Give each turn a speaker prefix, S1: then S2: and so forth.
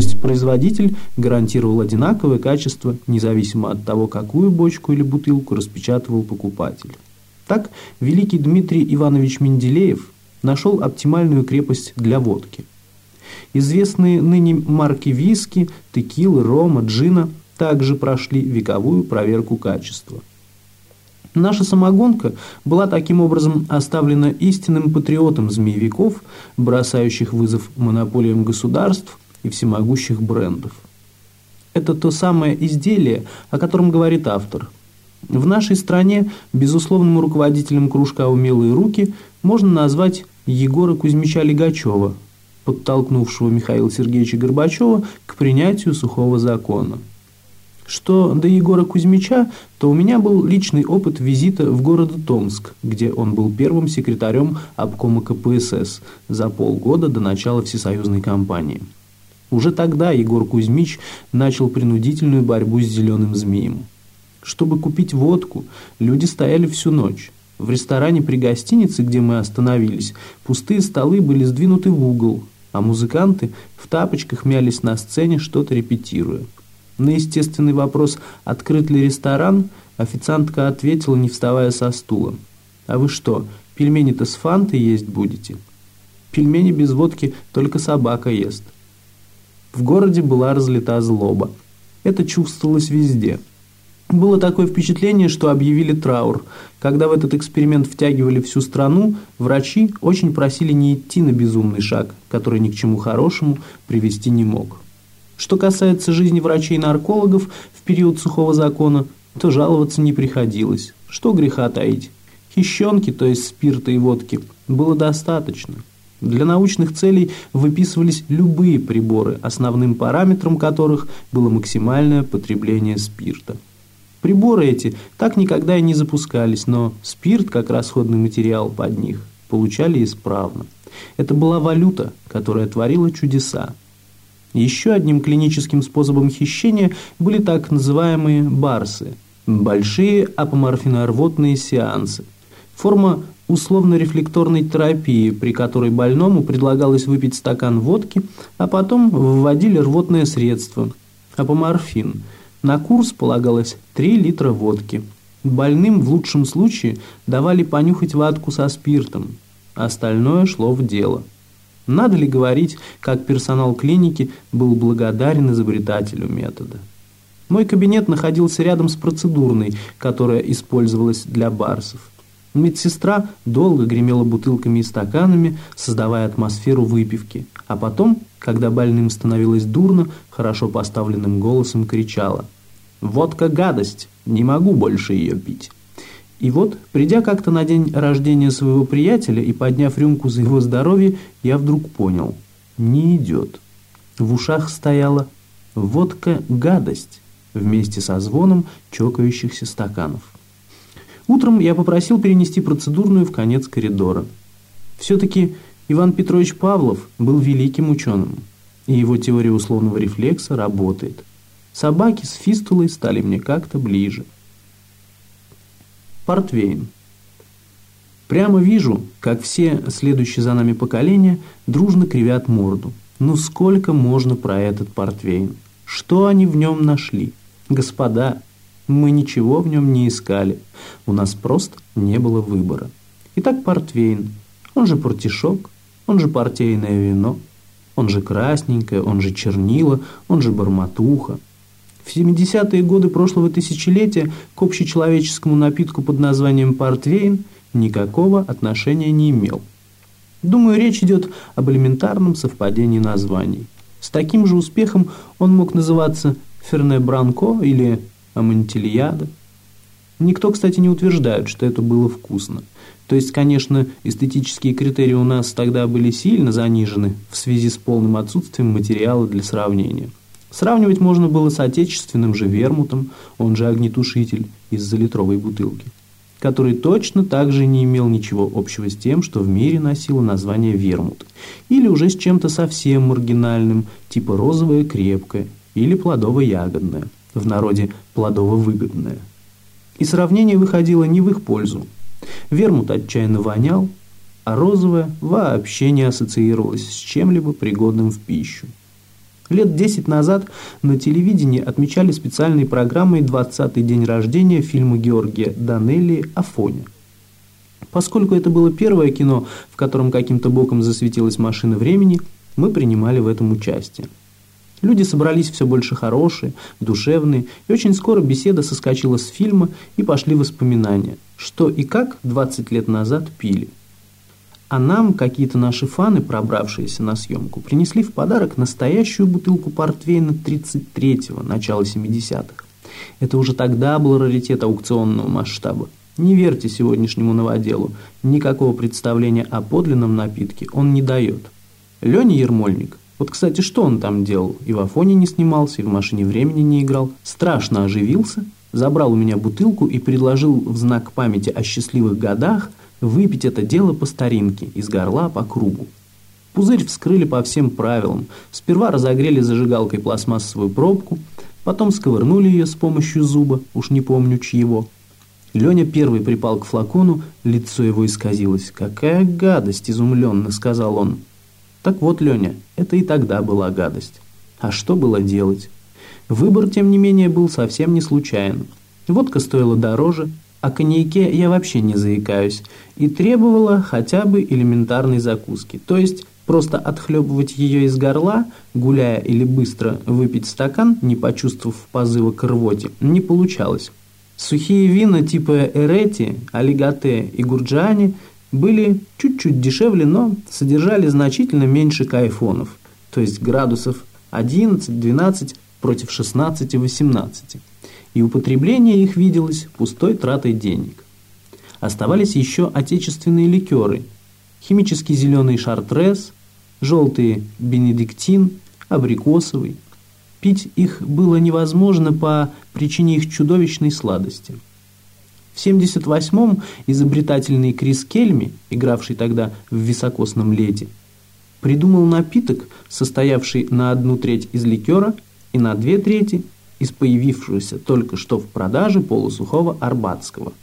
S1: есть производитель гарантировал одинаковое качество, независимо от того, какую бочку или бутылку распечатывал покупатель. Так, великий Дмитрий Иванович Менделеев нашел оптимальную крепость для водки. Известные ныне марки виски, текилы, рома, джина также прошли вековую проверку качества. Наша самогонка была таким образом оставлена истинным патриотом змеевиков, бросающих вызов монополиям государств и всемогущих брендов. Это то самое изделие, о котором говорит автор. В нашей стране безусловным руководителем кружка «Умелые руки» можно назвать Егора Кузьмича Легачева, подтолкнувшего Михаила Сергеевича Горбачева к принятию сухого закона. Что до Егора Кузьмича, то у меня был личный опыт визита в город Томск, где он был первым секретарем обкома КПСС за полгода до начала всесоюзной кампании. Уже тогда Егор Кузьмич начал принудительную борьбу с зеленым змеем. Чтобы купить водку, люди стояли всю ночь. В ресторане при гостинице, где мы остановились, пустые столы были сдвинуты в угол, а музыканты в тапочках мялись на сцене, что-то репетируя. На естественный вопрос, открыт ли ресторан, официантка ответила, не вставая со стула. «А вы что, пельмени-то с фантой есть будете?» «Пельмени без водки только собака ест». В городе была разлита злоба. Это чувствовалось везде. Было такое впечатление, что объявили траур. Когда в этот эксперимент втягивали всю страну, врачи очень просили не идти на безумный шаг, который ни к чему хорошему привести не мог. Что касается жизни врачей-наркологов в период сухого закона, то жаловаться не приходилось. Что греха таить? Хищенки, то есть спирта и водки, было достаточно. Для научных целей выписывались любые приборы, основным параметром которых было максимальное потребление спирта. Приборы эти так никогда и не запускались, но спирт, как расходный материал под них, получали исправно. Это была валюта, которая творила чудеса. Еще одним клиническим способом хищения были так называемые барсы – большие апоморфинорвотные сеансы. Форма условно-рефлекторной терапии, при которой больному предлагалось выпить стакан водки, а потом вводили рвотное средство – апоморфин. На курс полагалось 3 литра водки. Больным в лучшем случае давали понюхать ватку со спиртом, остальное шло в дело. Надо ли говорить, как персонал клиники был благодарен изобретателю метода? Мой кабинет находился рядом с процедурной, которая использовалась для барсов. Медсестра долго гремела бутылками и стаканами, создавая атмосферу выпивки, а потом, когда больным становилось дурно, хорошо поставленным голосом кричала «Водка гадость, не могу больше ее пить». И вот, придя как-то на день рождения своего приятеля и подняв рюмку за его здоровье, я вдруг понял – не идет. В ушах стояла «водка гадость» вместе со звоном чокающихся стаканов. Утром я попросил перенести процедурную в конец коридора. Все-таки Иван Петрович Павлов был великим ученым, и его теория условного рефлекса работает. Собаки с фистулой стали мне как-то ближе. Портвейн. Прямо вижу, как все следующие за нами поколения дружно кривят морду. Ну сколько можно про этот портвейн? Что они в нем нашли? Господа, мы ничего в нем не искали. У нас просто не было выбора. Итак, портвейн. Он же портишок, он же партийное вино, он же красненькое, он же чернила, он же барматуха. В 70-е годы прошлого тысячелетия к общечеловеческому напитку под названием портвейн никакого отношения не имел. Думаю, речь идет об элементарном совпадении названий. С таким же успехом он мог называться Ферне Бранко или амантильяда. Никто, кстати, не утверждает, что это было вкусно. То есть, конечно, эстетические критерии у нас тогда были сильно занижены в связи с полным отсутствием материала для сравнения. Сравнивать можно было с отечественным же вермутом, он же огнетушитель из залитровой бутылки, который точно так же не имел ничего общего с тем, что в мире носило название вермут, или уже с чем-то совсем маргинальным, типа розовое крепкое или плодово-ягодное – в народе плодово-выгодное. И сравнение выходило не в их пользу. Вермут отчаянно вонял, а розовое вообще не ассоциировалось с чем-либо пригодным в пищу. Лет 10 назад на телевидении отмечали специальной программой 20-й день рождения фильма Георгия Данелли «Афоня». Поскольку это было первое кино, в котором каким-то боком засветилась машина времени, мы принимали в этом участие. Люди собрались все больше хорошие, душевные, и очень скоро беседа соскочила с фильма и пошли воспоминания, что и как 20 лет назад пили. А нам какие-то наши фаны, пробравшиеся на съемку, принесли в подарок настоящую бутылку портвейна 33-го, начала 70-х. Это уже тогда был раритет аукционного масштаба. Не верьте сегодняшнему новоделу, никакого представления о подлинном напитке он не дает. Леня Ермольник, вот, кстати, что он там делал? И в Афоне не снимался, и в «Машине времени» не играл. Страшно оживился, забрал у меня бутылку и предложил в знак памяти о счастливых годах выпить это дело по старинке, из горла по кругу. Пузырь вскрыли по всем правилам. Сперва разогрели зажигалкой пластмассовую пробку, потом сковырнули ее с помощью зуба, уж не помню чьего. Леня первый припал к флакону, лицо его исказилось. «Какая гадость!» – изумленно сказал он. Так вот, Леня, это и тогда была гадость. А что было делать? Выбор, тем не менее, был совсем не случайным. Водка стоила дороже, о коньяке я вообще не заикаюсь, и требовала хотя бы элементарной закуски, то есть просто отхлебывать ее из горла, гуляя или быстро выпить стакан, не почувствовав позыва к рвоте, не получалось. Сухие вина типа Эрети, Алигате и Гурджани были чуть-чуть дешевле, но содержали значительно меньше кайфонов, то есть градусов 11-12 против 16-18 и употребление их виделось пустой тратой денег. Оставались еще отечественные ликеры, химический зеленый шартрез, желтый бенедиктин, абрикосовый. Пить их было невозможно по причине их чудовищной сладости. В 78-м изобретательный Крис Кельми, игравший тогда в високосном леди, придумал напиток, состоявший на одну треть из ликера и на две трети из появившегося только что в продаже полусухого арбатского –